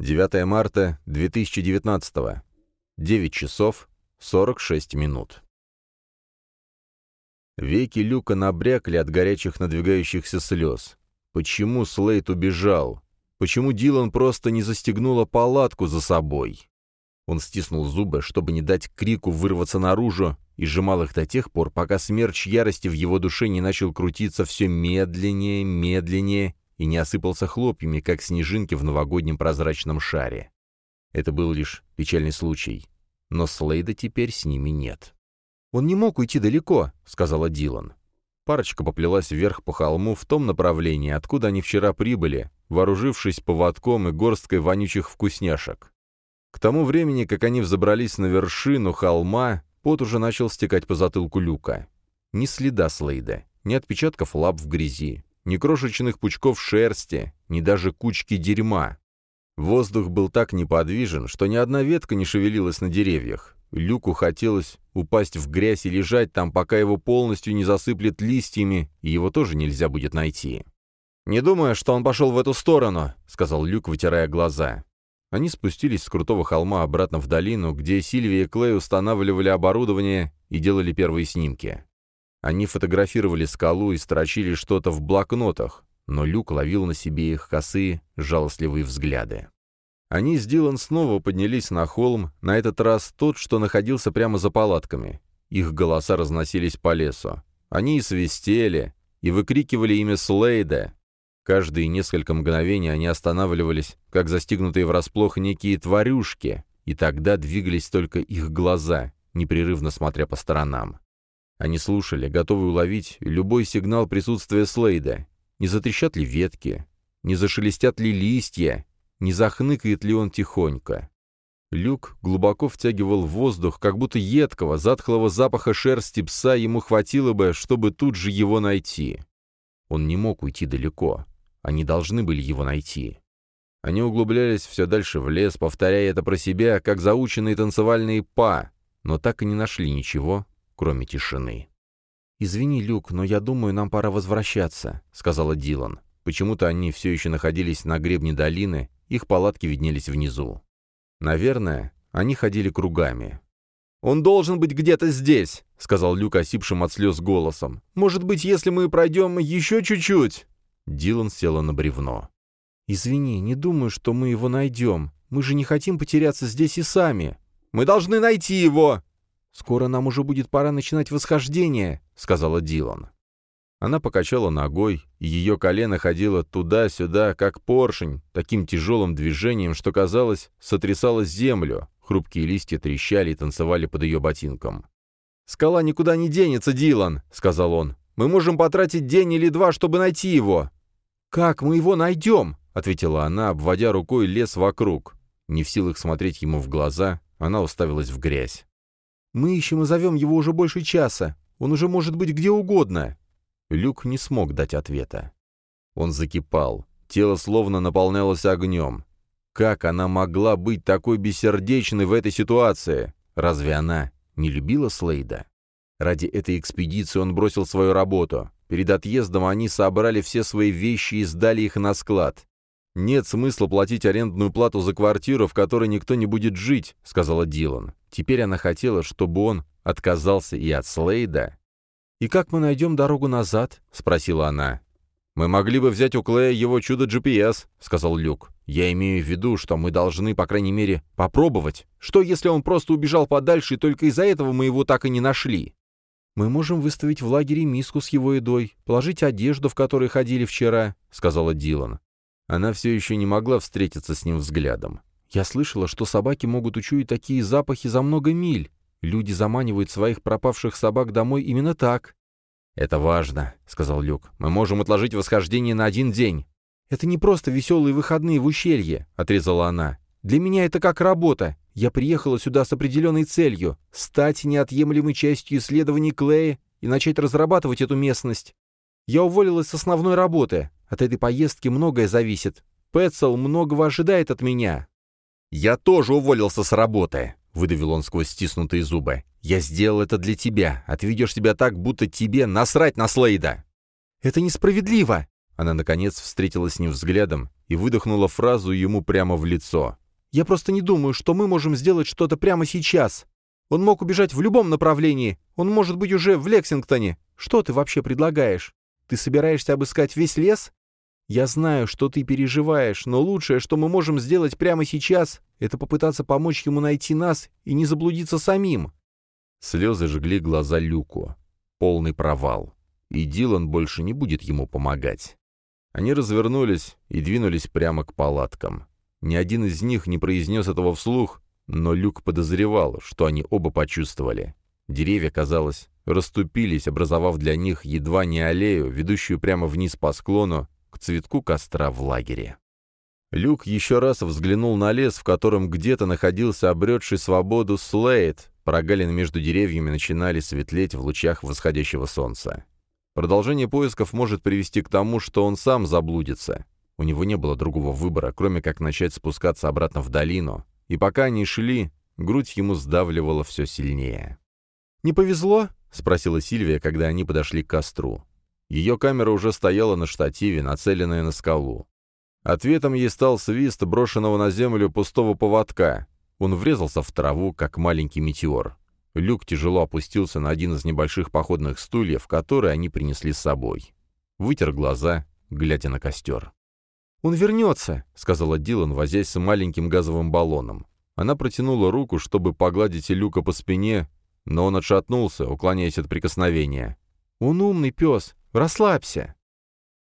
9 марта 2019. 9 часов 46 минут. Веки Люка набрякли от горячих надвигающихся слез. Почему Слейд убежал? Почему Дилан просто не застегнула палатку за собой? Он стиснул зубы, чтобы не дать крику вырваться наружу, и сжимал их до тех пор, пока смерч ярости в его душе не начал крутиться все медленнее, медленнее и не осыпался хлопьями, как снежинки в новогоднем прозрачном шаре. Это был лишь печальный случай. Но Слейда теперь с ними нет. «Он не мог уйти далеко», — сказала Дилан. Парочка поплелась вверх по холму в том направлении, откуда они вчера прибыли, вооружившись поводком и горсткой вонючих вкусняшек. К тому времени, как они взобрались на вершину холма, пот уже начал стекать по затылку люка. Ни следа Слейда, ни отпечатков лап в грязи, ни крошечных пучков шерсти, ни даже кучки дерьма. Воздух был так неподвижен, что ни одна ветка не шевелилась на деревьях. Люку хотелось упасть в грязь и лежать там, пока его полностью не засыплет листьями, и его тоже нельзя будет найти. «Не думаю, что он пошел в эту сторону», — сказал Люк, вытирая глаза. Они спустились с крутого холма обратно в долину, где Сильвия и Клей устанавливали оборудование и делали первые снимки. Они фотографировали скалу и строчили что-то в блокнотах, но Люк ловил на себе их косые, жалостливые взгляды. Они с Дилан снова поднялись на холм, на этот раз тот, что находился прямо за палатками. Их голоса разносились по лесу. Они и свистели, и выкрикивали имя Слейда. Каждые несколько мгновений они останавливались, как застигнутые врасплох некие тварюшки, и тогда двигались только их глаза, непрерывно смотря по сторонам. Они слушали, готовы уловить любой сигнал присутствия Слейда, не затрещат ли ветки? Не зашелестят ли листья? Не захныкает ли он тихонько? Люк глубоко втягивал воздух, как будто едкого, затхлого запаха шерсти пса ему хватило бы, чтобы тут же его найти. Он не мог уйти далеко. Они должны были его найти. Они углублялись все дальше в лес, повторяя это про себя, как заученные танцевальные па, но так и не нашли ничего, кроме тишины. «Извини, Люк, но я думаю, нам пора возвращаться», — сказала Дилан. Почему-то они все еще находились на гребне долины, их палатки виднелись внизу. Наверное, они ходили кругами. «Он должен быть где-то здесь», — сказал Люк осипшим от слез голосом. «Может быть, если мы пройдем еще чуть-чуть?» Дилан села на бревно. «Извини, не думаю, что мы его найдем. Мы же не хотим потеряться здесь и сами». «Мы должны найти его!» «Скоро нам уже будет пора начинать восхождение», — сказала Дилан. Она покачала ногой, и ее колено ходило туда-сюда, как поршень, таким тяжелым движением, что, казалось, сотрясало землю. Хрупкие листья трещали и танцевали под ее ботинком. «Скала никуда не денется, Дилан», — сказал он. «Мы можем потратить день или два, чтобы найти его». «Как мы его найдем?» — ответила она, обводя рукой лес вокруг. Не в силах смотреть ему в глаза, она уставилась в грязь. Мы ищем и зовем его уже больше часа. Он уже может быть где угодно». Люк не смог дать ответа. Он закипал. Тело словно наполнялось огнем. Как она могла быть такой бессердечной в этой ситуации? Разве она не любила Слейда? Ради этой экспедиции он бросил свою работу. Перед отъездом они собрали все свои вещи и сдали их на склад. «Нет смысла платить арендную плату за квартиру, в которой никто не будет жить», — сказала Дилан. Теперь она хотела, чтобы он отказался и от Слейда. «И как мы найдем дорогу назад?» — спросила она. «Мы могли бы взять у Клея его чудо GPS», — сказал Люк. «Я имею в виду, что мы должны, по крайней мере, попробовать. Что, если он просто убежал подальше, и только из-за этого мы его так и не нашли?» «Мы можем выставить в лагере миску с его едой, положить одежду, в которой ходили вчера», — сказала Дилан. Она все еще не могла встретиться с ним взглядом. «Я слышала, что собаки могут учуять такие запахи за много миль. Люди заманивают своих пропавших собак домой именно так». «Это важно», — сказал Люк. «Мы можем отложить восхождение на один день». «Это не просто веселые выходные в ущелье», — отрезала она. «Для меня это как работа. Я приехала сюда с определенной целью — стать неотъемлемой частью исследований Клея и начать разрабатывать эту местность. Я уволилась с основной работы, от этой поездки многое зависит. Пэтсел многого ожидает от меня». «Я тоже уволился с работы», — выдавил он сквозь стиснутые зубы. «Я сделал это для тебя, а ты ведешь себя так, будто тебе насрать на Слейда». «Это несправедливо!» Она, наконец, встретилась с ним взглядом, и выдохнула фразу ему прямо в лицо. «Я просто не думаю, что мы можем сделать что-то прямо сейчас. Он мог убежать в любом направлении. Он может быть уже в Лексингтоне. Что ты вообще предлагаешь? Ты собираешься обыскать весь лес? Я знаю, что ты переживаешь, но лучшее, что мы можем сделать прямо сейчас, это попытаться помочь ему найти нас и не заблудиться самим». Слезы жгли глаза Люку. Полный провал. И Дилан больше не будет ему помогать. Они развернулись и двинулись прямо к палаткам. Ни один из них не произнес этого вслух, но Люк подозревал, что они оба почувствовали. Деревья, казалось, расступились, образовав для них едва не аллею, ведущую прямо вниз по склону, к цветку костра в лагере. Люк еще раз взглянул на лес, в котором где-то находился обретший свободу Слейд. Прогалины между деревьями начинали светлеть в лучах восходящего солнца. Продолжение поисков может привести к тому, что он сам заблудится. У него не было другого выбора, кроме как начать спускаться обратно в долину. И пока они шли, грудь ему сдавливала все сильнее. «Не повезло?» — спросила Сильвия, когда они подошли к костру. Ее камера уже стояла на штативе, нацеленная на скалу. Ответом ей стал свист брошенного на землю пустого поводка. Он врезался в траву, как маленький метеор. Люк тяжело опустился на один из небольших походных стульев, которые они принесли с собой. Вытер глаза, глядя на костер. «Он вернется», — сказала Дилан, возясь с маленьким газовым баллоном. Она протянула руку, чтобы погладить Люка по спине, но он отшатнулся, уклоняясь от прикосновения. «Он умный пес. Расслабься!»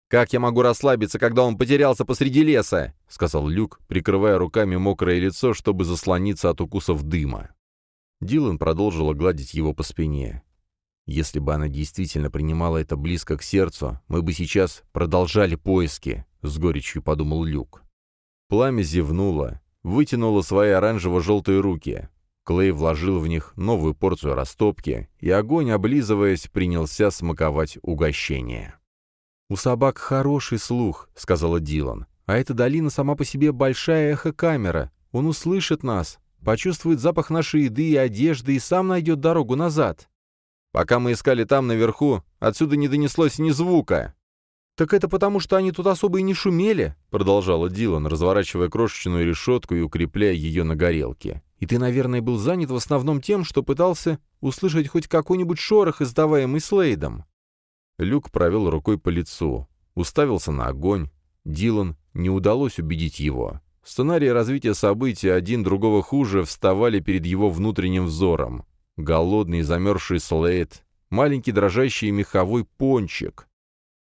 «Как я могу расслабиться, когда он потерялся посреди леса?» — сказал Люк, прикрывая руками мокрое лицо, чтобы заслониться от укусов дыма. Дилан продолжила гладить его по спине. «Если бы она действительно принимала это близко к сердцу, мы бы сейчас продолжали поиски», — с горечью подумал Люк. Пламя зевнуло, вытянуло свои оранжево-желтые руки. Клей вложил в них новую порцию растопки, и огонь, облизываясь, принялся смаковать угощение. «У собак хороший слух», — сказала Дилан. «А эта долина сама по себе большая эхокамера. Он услышит нас, почувствует запах нашей еды и одежды и сам найдет дорогу назад». «Пока мы искали там, наверху, отсюда не донеслось ни звука». «Так это потому, что они тут особо и не шумели», — продолжала Дилан, разворачивая крошечную решетку и укрепляя ее на горелке. И ты, наверное, был занят в основном тем, что пытался услышать хоть какой-нибудь шорох, издаваемый Слейдом». Люк провел рукой по лицу, уставился на огонь. Дилан не удалось убедить его. Сценарии развития событий, один другого хуже, вставали перед его внутренним взором. Голодный замерзший Слейд, маленький дрожащий меховой пончик.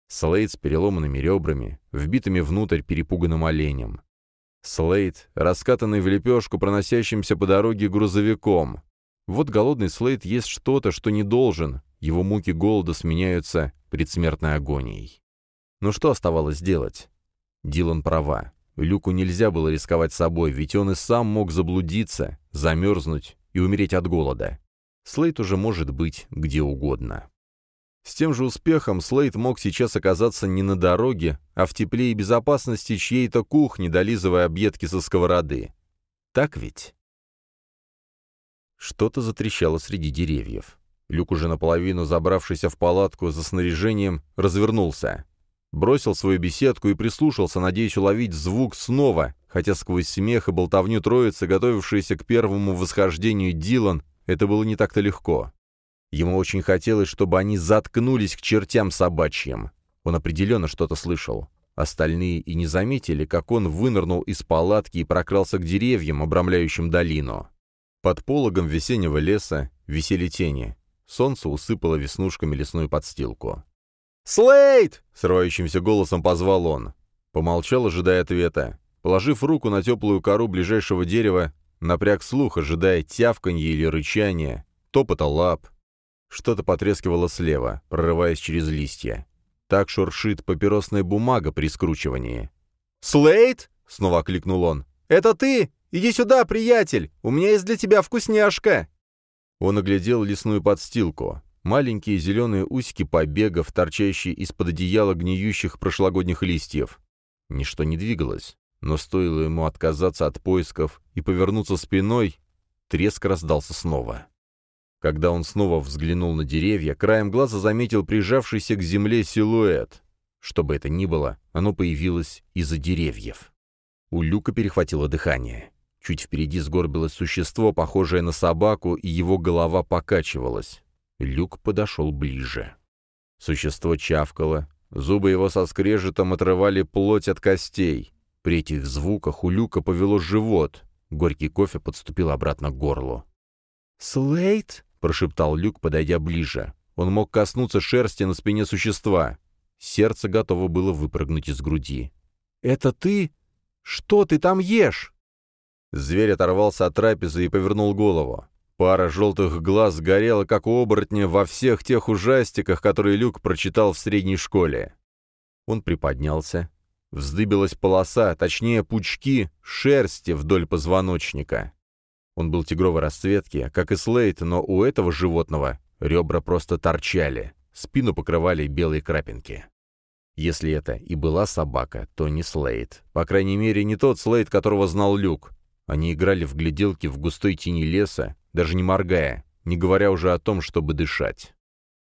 Слейд с переломанными ребрами, вбитыми внутрь перепуганным оленем. Слейд, раскатанный в лепешку проносящимся по дороге грузовиком. Вот голодный Слейд ест что-то, что не должен. Его муки голода сменяются предсмертной агонией. Но что оставалось делать? Дилан права. Люку нельзя было рисковать собой, ведь он и сам мог заблудиться, замерзнуть и умереть от голода. Слейд уже может быть где угодно. С тем же успехом Слейд мог сейчас оказаться не на дороге, а в тепле и безопасности чьей-то кухни, долизывая объедки со сковороды. Так ведь? Что-то затрещало среди деревьев. Люк, уже наполовину забравшийся в палатку за снаряжением, развернулся. Бросил свою беседку и прислушался, надеясь уловить звук снова, хотя сквозь смех и болтовню троицы, готовившиеся к первому восхождению Дилан, это было не так-то легко. Ему очень хотелось, чтобы они заткнулись к чертям собачьим. Он определенно что-то слышал. Остальные и не заметили, как он вынырнул из палатки и прокрался к деревьям, обрамляющим долину. Под пологом весеннего леса висели тени. Солнце усыпало веснушками лесную подстилку. «Слейд!» — срывающимся голосом позвал он. Помолчал, ожидая ответа. Положив руку на теплую кору ближайшего дерева, напряг слух, ожидая тявканье или рычания, топота лап, что-то потрескивало слева, прорываясь через листья. Так шуршит папиросная бумага при скручивании. «Слейд!» — снова окликнул он. «Это ты? Иди сюда, приятель! У меня есть для тебя вкусняшка!» Он оглядел лесную подстилку. Маленькие зеленые усики побегов, торчащие из-под одеяла гниющих прошлогодних листьев. Ничто не двигалось, но стоило ему отказаться от поисков и повернуться спиной, треск раздался снова. Когда он снова взглянул на деревья, краем глаза заметил прижавшийся к земле силуэт. Что бы это ни было, оно появилось из-за деревьев. У Люка перехватило дыхание. Чуть впереди сгорбилось существо, похожее на собаку, и его голова покачивалась. Люк подошел ближе. Существо чавкало, зубы его со скрежетом отрывали плоть от костей. При этих звуках у Люка повело живот. Горький кофе подступил обратно к горлу. «Слейд?» — прошептал Люк, подойдя ближе. Он мог коснуться шерсти на спине существа. Сердце готово было выпрыгнуть из груди. «Это ты? Что ты там ешь?» Зверь оторвался от трапезы и повернул голову. Пара желтых глаз горела, как у оборотня, во всех тех ужастиках, которые Люк прочитал в средней школе. Он приподнялся. Вздыбилась полоса, точнее пучки, шерсти вдоль позвоночника. Он был тигровой расцветки, как и Слейд, но у этого животного ребра просто торчали, спину покрывали белые крапинки. Если это и была собака, то не Слейд. По крайней мере, не тот Слейд, которого знал Люк. Они играли в гляделки в густой тени леса, даже не моргая, не говоря уже о том, чтобы дышать.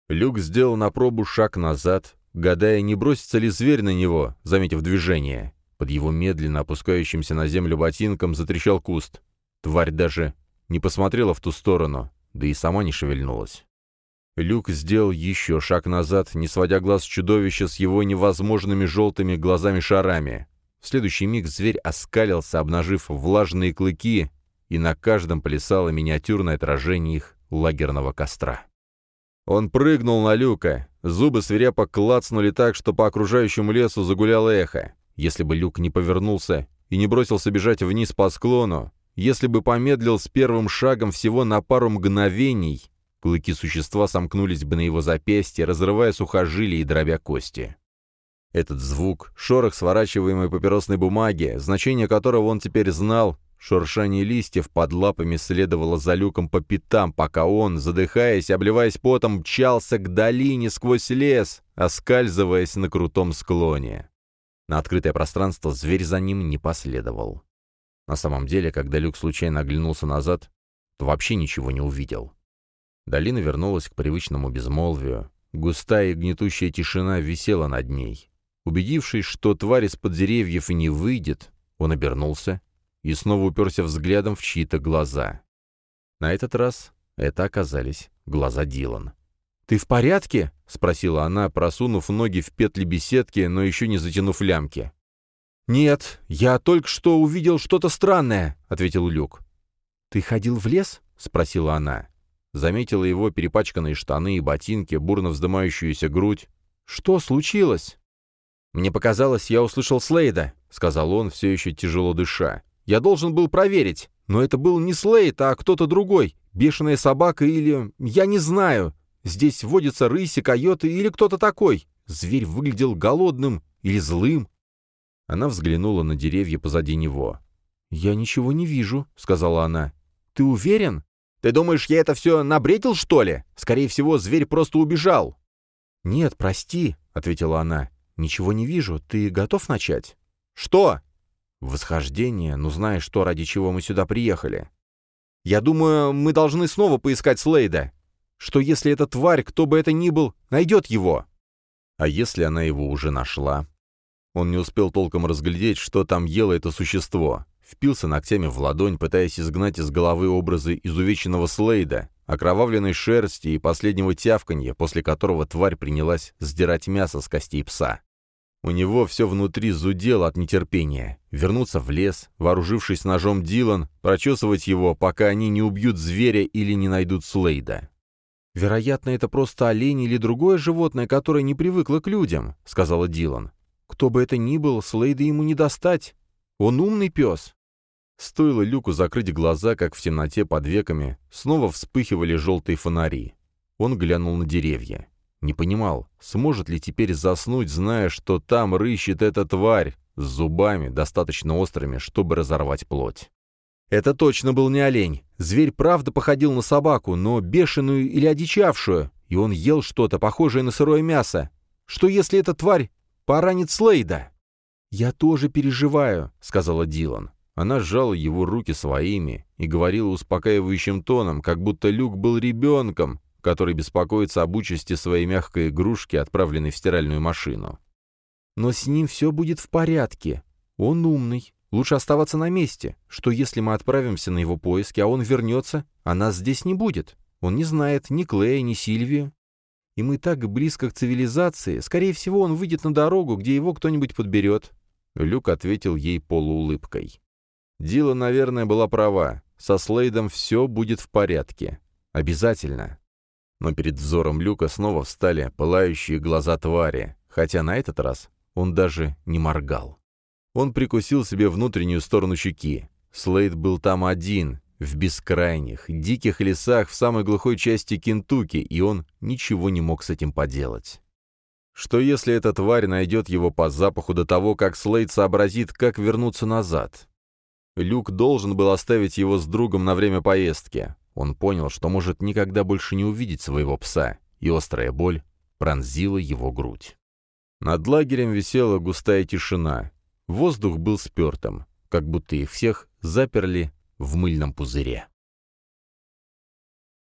Люк сделал на пробу шаг назад, гадая, не бросится ли зверь на него, заметив движение. Под его медленно опускающимся на землю ботинком затрещал куст. Тварь даже не посмотрела в ту сторону, да и сама не шевельнулась. Люк сделал еще шаг назад, не сводя глаз чудовища с его невозможными желтыми глазами-шарами. В следующий миг зверь оскалился, обнажив влажные клыки, и на каждом плясало миниатюрное отражение их лагерного костра. Он прыгнул на люка. Зубы свирепо клацнули так, что по окружающему лесу загуляло эхо. Если бы люк не повернулся и не бросился бежать вниз по склону, если бы помедлил с первым шагом всего на пару мгновений, клыки существа сомкнулись бы на его запястье, разрывая сухожилия и дробя кости. Этот звук, шорох сворачиваемой папиросной бумаги, значение которого он теперь знал, Шуршание листьев под лапами следовало за люком по пятам, пока он, задыхаясь, обливаясь потом, мчался к долине сквозь лес, оскальзываясь на крутом склоне. На открытое пространство зверь за ним не последовал. На самом деле, когда люк случайно оглянулся назад, то вообще ничего не увидел. Долина вернулась к привычному безмолвию. Густая и гнетущая тишина висела над ней. Убедившись, что тварь из-под деревьев и не выйдет, он обернулся и снова уперся взглядом в чьи-то глаза. На этот раз это оказались глаза Дилан. «Ты в порядке?» — спросила она, просунув ноги в петли беседки, но еще не затянув лямки. «Нет, я только что увидел что-то странное», — ответил Люк. «Ты ходил в лес?» — спросила она. Заметила его перепачканные штаны и ботинки, бурно вздымающуюся грудь. «Что случилось?» «Мне показалось, я услышал Слейда», — сказал он, все еще тяжело дыша. Я должен был проверить, но это был не Слейд, а кто-то другой. Бешеная собака или... Я не знаю. Здесь водятся рыси, койоты или кто-то такой. Зверь выглядел голодным или злым. Она взглянула на деревья позади него. «Я ничего не вижу», — сказала она. «Ты уверен?» «Ты думаешь, я это все набредил, что ли? Скорее всего, зверь просто убежал». «Нет, прости», — ответила она. «Ничего не вижу. Ты готов начать?» «Что?» Восхождение, ну знаешь, что, ради чего мы сюда приехали. Я думаю, мы должны снова поискать Слейда. Что если эта тварь, кто бы это ни был, найдет его? А если она его уже нашла? Он не успел толком разглядеть, что там ело это существо. Впился ногтями в ладонь, пытаясь изгнать из головы образы изувеченного Слейда, окровавленной шерсти и последнего тявканья, после которого тварь принялась сдирать мясо с костей пса. У него все внутри зудело от нетерпения. Вернуться в лес, вооружившись ножом Дилан, прочесывать его, пока они не убьют зверя или не найдут Слейда. «Вероятно, это просто олень или другое животное, которое не привыкло к людям», — сказала Дилан. «Кто бы это ни был, Слейда ему не достать. Он умный пес». Стоило Люку закрыть глаза, как в темноте под веками снова вспыхивали желтые фонари. Он глянул на деревья. Не понимал, сможет ли теперь заснуть, зная, что там рыщет эта тварь с зубами, достаточно острыми, чтобы разорвать плоть. Это точно был не олень. Зверь правда походил на собаку, но бешеную или одичавшую, и он ел что-то похожее на сырое мясо. Что если эта тварь поранит Слейда? «Я тоже переживаю», — сказала Дилан. Она сжала его руки своими и говорила успокаивающим тоном, как будто Люк был ребенком, который беспокоится об участи своей мягкой игрушки, отправленной в стиральную машину. «Но с ним все будет в порядке. Он умный, Лучше оставаться на месте. Что если мы отправимся на его поиски, а он вернется, а нас здесь не будет? Он не знает ни Клея, ни Сильвию. И мы так близко к цивилизации. Скорее всего, он выйдет на дорогу, где его кто-нибудь подберет». Люк ответил ей полуулыбкой. Дила, наверное, была права. Со Слейдом все будет в порядке. Обязательно. Но перед взором Люка снова встали пылающие глаза твари, хотя на этот раз он даже не моргал. Он прикусил себе внутреннюю сторону щеки. Слейд был там один, в бескрайних, диких лесах в самой глухой части Кентукки, и он ничего не мог с этим поделать. Что если эта тварь найдет его по запаху до того, как Слейд сообразит, как вернуться назад? Люк должен был оставить его с другом на время поездки. Он понял, что может никогда больше не увидеть своего пса, и острая боль пронзила его грудь. Над лагерем висела густая тишина. Воздух был спертым, как будто их всех заперли в мыльном пузыре.